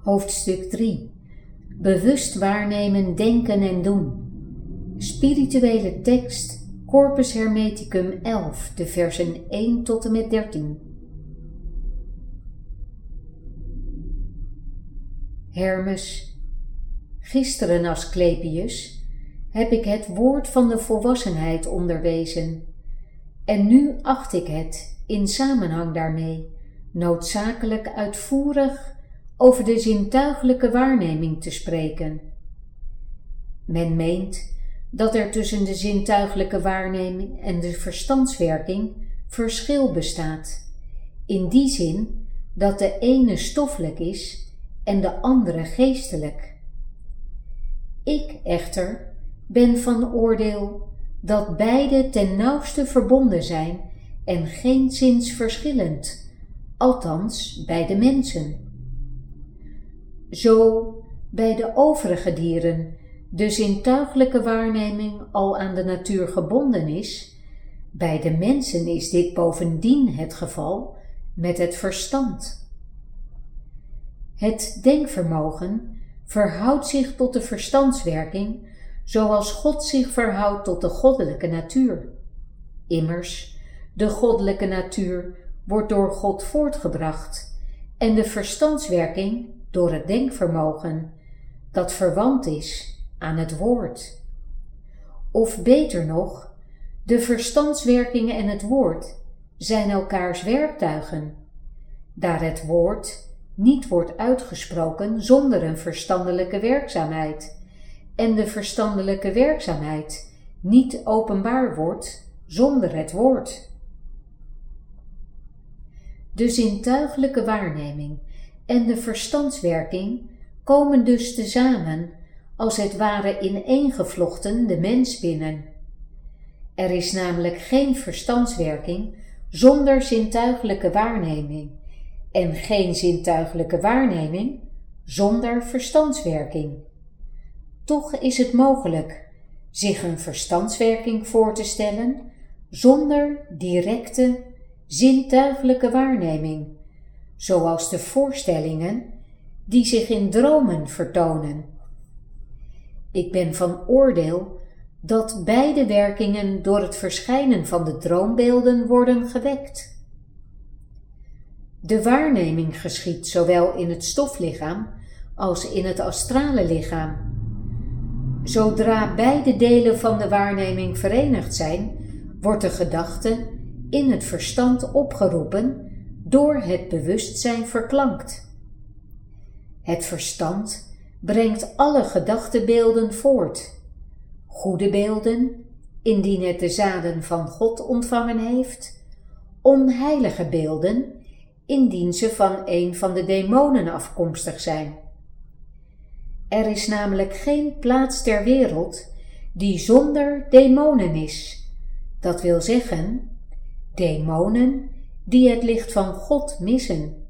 Hoofdstuk 3 Bewust waarnemen, denken en doen. Spirituele tekst Corpus Hermeticum 11, de versen 1 tot en met 13. Hermes, gisteren Asclepius heb ik het woord van de volwassenheid onderwezen, en nu acht ik het, in samenhang daarmee, noodzakelijk uitvoerig over de zintuigelijke waarneming te spreken. Men meent dat er tussen de zintuiglijke waarneming en de verstandswerking verschil bestaat, in die zin dat de ene stoffelijk is en de andere geestelijk. Ik echter ben van oordeel dat beide ten nauwste verbonden zijn en geen zins verschillend, althans bij de mensen. Zo bij de overige dieren de zintuiglijke waarneming al aan de natuur gebonden is, bij de mensen is dit bovendien het geval met het verstand. Het denkvermogen verhoudt zich tot de verstandswerking zoals God zich verhoudt tot de goddelijke natuur. Immers, de goddelijke natuur wordt door God voortgebracht en de verstandswerking door het denkvermogen dat verwant is aan het woord. Of beter nog, de verstandswerkingen en het woord zijn elkaars werktuigen, daar het woord niet wordt uitgesproken zonder een verstandelijke werkzaamheid en de verstandelijke werkzaamheid niet openbaar wordt zonder het woord. De zintuiglijke waarneming en de verstandswerking komen dus tezamen als het ware ineengevlochten de mens binnen. Er is namelijk geen verstandswerking zonder zintuiglijke waarneming en geen zintuiglijke waarneming zonder verstandswerking. Toch is het mogelijk zich een verstandswerking voor te stellen zonder directe zintuiglijke waarneming, zoals de voorstellingen die zich in dromen vertonen. Ik ben van oordeel dat beide werkingen door het verschijnen van de droombeelden worden gewekt. De waarneming geschiet zowel in het stoflichaam als in het astrale lichaam. Zodra beide delen van de waarneming verenigd zijn, wordt de gedachte in het verstand opgeroepen door het bewustzijn verklankt. Het verstand brengt alle gedachtebeelden voort. Goede beelden, indien het de zaden van God ontvangen heeft, onheilige beelden, indien ze van een van de demonen afkomstig zijn. Er is namelijk geen plaats ter wereld die zonder demonen is. Dat wil zeggen, demonen die het licht van God missen.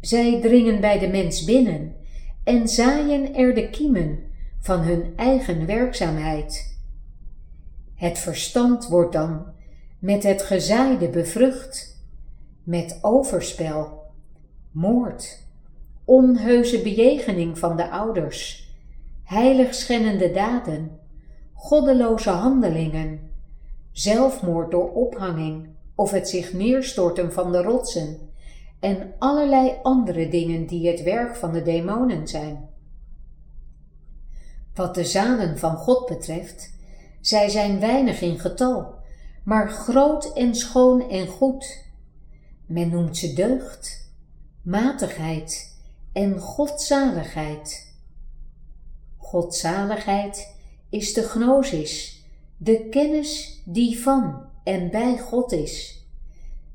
Zij dringen bij de mens binnen en zaaien er de kiemen van hun eigen werkzaamheid. Het verstand wordt dan met het gezaaide bevrucht, met overspel, moord, onheuse bejegening van de ouders, heiligschennende daden, goddeloze handelingen, zelfmoord door ophanging of het zich neerstorten van de rotsen en allerlei andere dingen die het werk van de demonen zijn. Wat de zaden van God betreft, zij zijn weinig in getal, maar groot en schoon en goed. Men noemt ze deugd, matigheid en godzaligheid. Godzaligheid is de gnosis, de kennis die van en bij God is.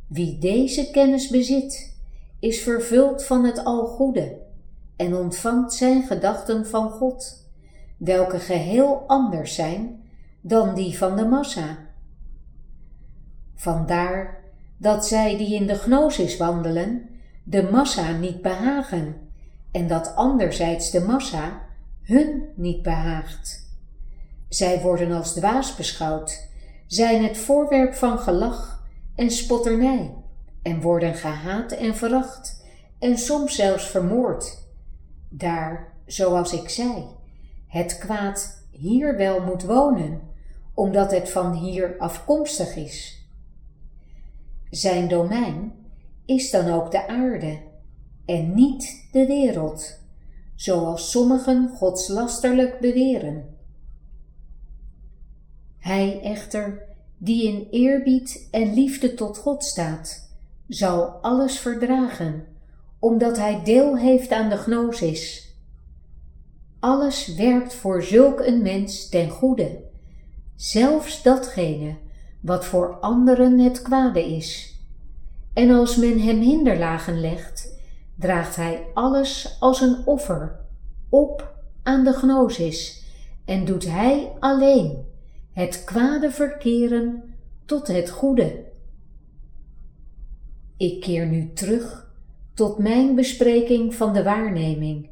Wie deze kennis bezit, is vervuld van het algoede en ontvangt zijn gedachten van God, welke geheel anders zijn dan die van de massa. Vandaar dat zij die in de gnosis wandelen, de massa niet behagen en dat anderzijds de massa hun niet behaagt. Zij worden als dwaas beschouwd, zijn het voorwerp van gelach en spotternij en worden gehaat en veracht en soms zelfs vermoord Daar, zoals ik zei, het kwaad hier wel moet wonen, omdat het van hier afkomstig is. Zijn domein is dan ook de aarde en niet de wereld, zoals sommigen godslasterlijk beweren. Hij echter, die in eerbied en liefde tot God staat, zal alles verdragen, omdat hij deel heeft aan de gnosis. Alles werkt voor zulk een mens ten goede, zelfs datgene wat voor anderen het kwade is. En als men hem hinderlagen legt, draagt hij alles als een offer op aan de gnosis en doet hij alleen het kwade verkeren tot het goede. Ik keer nu terug tot mijn bespreking van de waarneming.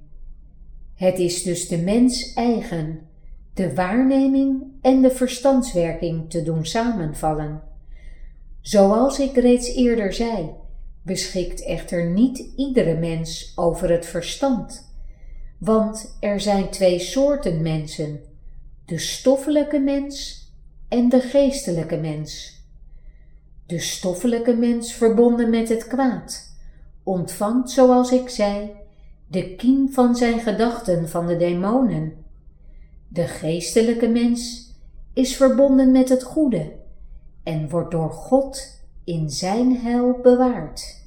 Het is dus de mens eigen de waarneming en de verstandswerking te doen samenvallen. Zoals ik reeds eerder zei, beschikt echter niet iedere mens over het verstand, want er zijn twee soorten mensen de stoffelijke mens en de geestelijke mens. De stoffelijke mens verbonden met het kwaad ontvangt, zoals ik zei, de kiem van zijn gedachten van de demonen. De geestelijke mens is verbonden met het goede en wordt door God in zijn heil bewaard.